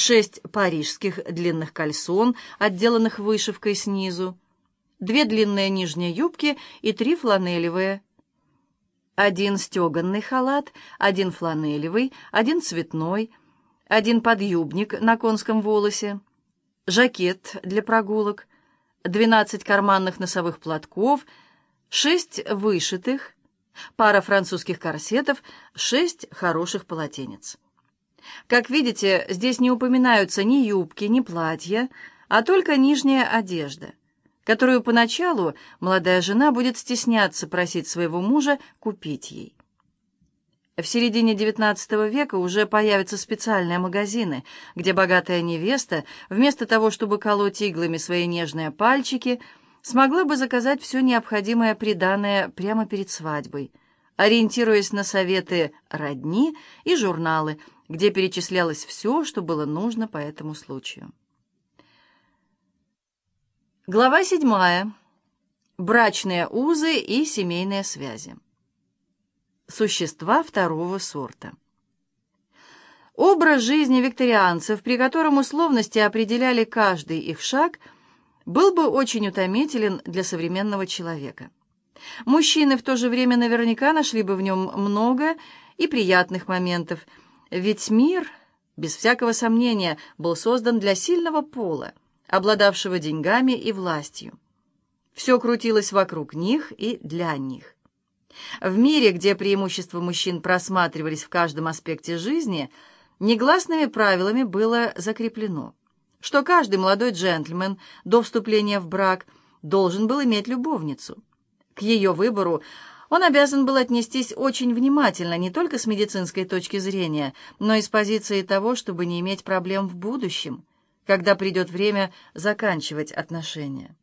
шесть парижских длинных кальсон, отделанных вышивкой снизу, две длинные нижние юбки и три фланелевые. Один стеганный халат, один фланелевый, один цветной, один подъюбник на конском волосе, жакет для прогулок, двенадцать карманных носовых платков, шесть вышитых, пара французских корсетов, шесть хороших полотенец. Как видите, здесь не упоминаются ни юбки, ни платья, а только нижняя одежда, которую поначалу молодая жена будет стесняться просить своего мужа купить ей. В середине XIX века уже появятся специальные магазины, где богатая невеста, вместо того, чтобы колоть иглами свои нежные пальчики, смогла бы заказать все необходимое приданное прямо перед свадьбой, ориентируясь на советы родни и журналы, где перечислялось все, что было нужно по этому случаю. Глава седьмая. Брачные узы и семейные связи. Существа второго сорта. Образ жизни викторианцев, при котором условности определяли каждый их шаг, был бы очень утомителен для современного человека. Мужчины в то же время наверняка нашли бы в нем много и приятных моментов – ведь мир, без всякого сомнения, был создан для сильного пола, обладавшего деньгами и властью. Все крутилось вокруг них и для них. В мире, где преимущества мужчин просматривались в каждом аспекте жизни, негласными правилами было закреплено, что каждый молодой джентльмен до вступления в брак должен был иметь любовницу. К ее выбору он обязан был отнестись очень внимательно не только с медицинской точки зрения, но и с позиции того, чтобы не иметь проблем в будущем, когда придет время заканчивать отношения.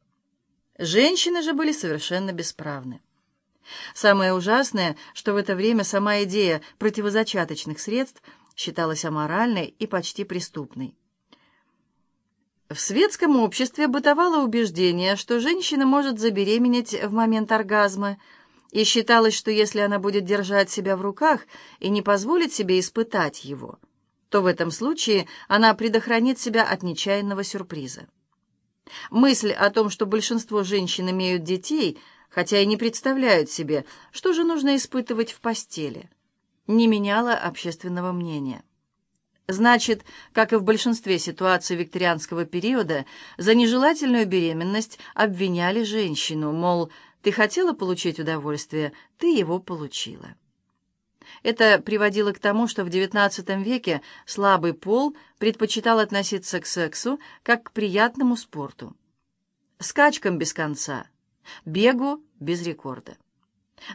Женщины же были совершенно бесправны. Самое ужасное, что в это время сама идея противозачаточных средств считалась аморальной и почти преступной. В светском обществе бытовало убеждение, что женщина может забеременеть в момент оргазма – и считалось, что если она будет держать себя в руках и не позволит себе испытать его, то в этом случае она предохранит себя от нечаянного сюрприза. Мысль о том, что большинство женщин имеют детей, хотя и не представляют себе, что же нужно испытывать в постели, не меняла общественного мнения. Значит, как и в большинстве ситуаций викторианского периода, за нежелательную беременность обвиняли женщину, мол, ты хотела получить удовольствие, ты его получила. Это приводило к тому, что в XIX веке слабый пол предпочитал относиться к сексу как к приятному спорту. Скачкам без конца, бегу без рекорда.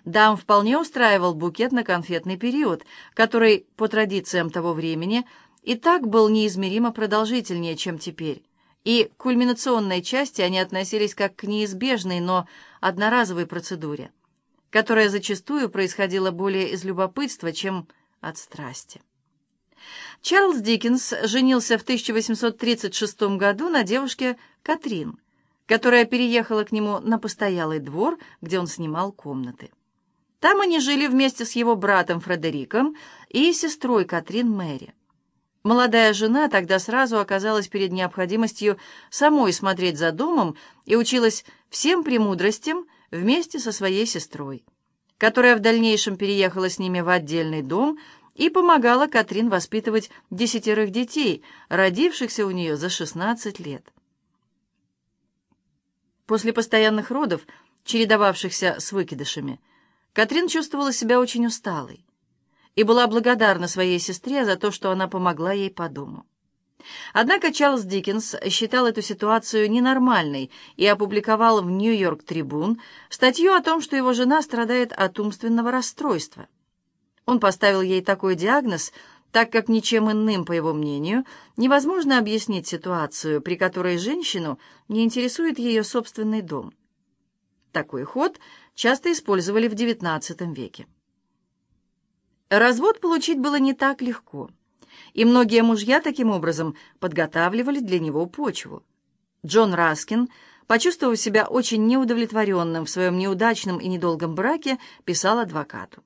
Дам вполне устраивал букет на конфетный период, который, по традициям того времени, и так был неизмеримо продолжительнее, чем теперь и к кульминационной части они относились как к неизбежной, но одноразовой процедуре, которая зачастую происходила более из любопытства, чем от страсти. Чарльз Диккенс женился в 1836 году на девушке Катрин, которая переехала к нему на постоялый двор, где он снимал комнаты. Там они жили вместе с его братом Фредериком и сестрой Катрин Мэри. Молодая жена тогда сразу оказалась перед необходимостью самой смотреть за домом и училась всем премудростям вместе со своей сестрой, которая в дальнейшем переехала с ними в отдельный дом и помогала Катрин воспитывать десятерых детей, родившихся у нее за 16 лет. После постоянных родов, чередовавшихся с выкидышами, Катрин чувствовала себя очень усталой и была благодарна своей сестре за то, что она помогла ей по дому. Однако Чарльз Диккенс считал эту ситуацию ненормальной и опубликовал в «Нью-Йорк Трибун» статью о том, что его жена страдает от умственного расстройства. Он поставил ей такой диагноз, так как ничем иным, по его мнению, невозможно объяснить ситуацию, при которой женщину не интересует ее собственный дом. Такой ход часто использовали в XIX веке. Развод получить было не так легко, и многие мужья таким образом подготавливали для него почву. Джон Раскин, почувствовав себя очень неудовлетворенным в своем неудачном и недолгом браке, писал адвокату.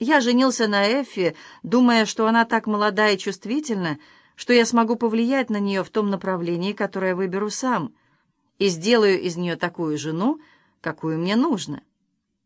«Я женился на Эффи, думая, что она так молода и чувствительна, что я смогу повлиять на нее в том направлении, которое выберу сам, и сделаю из нее такую жену, какую мне нужно.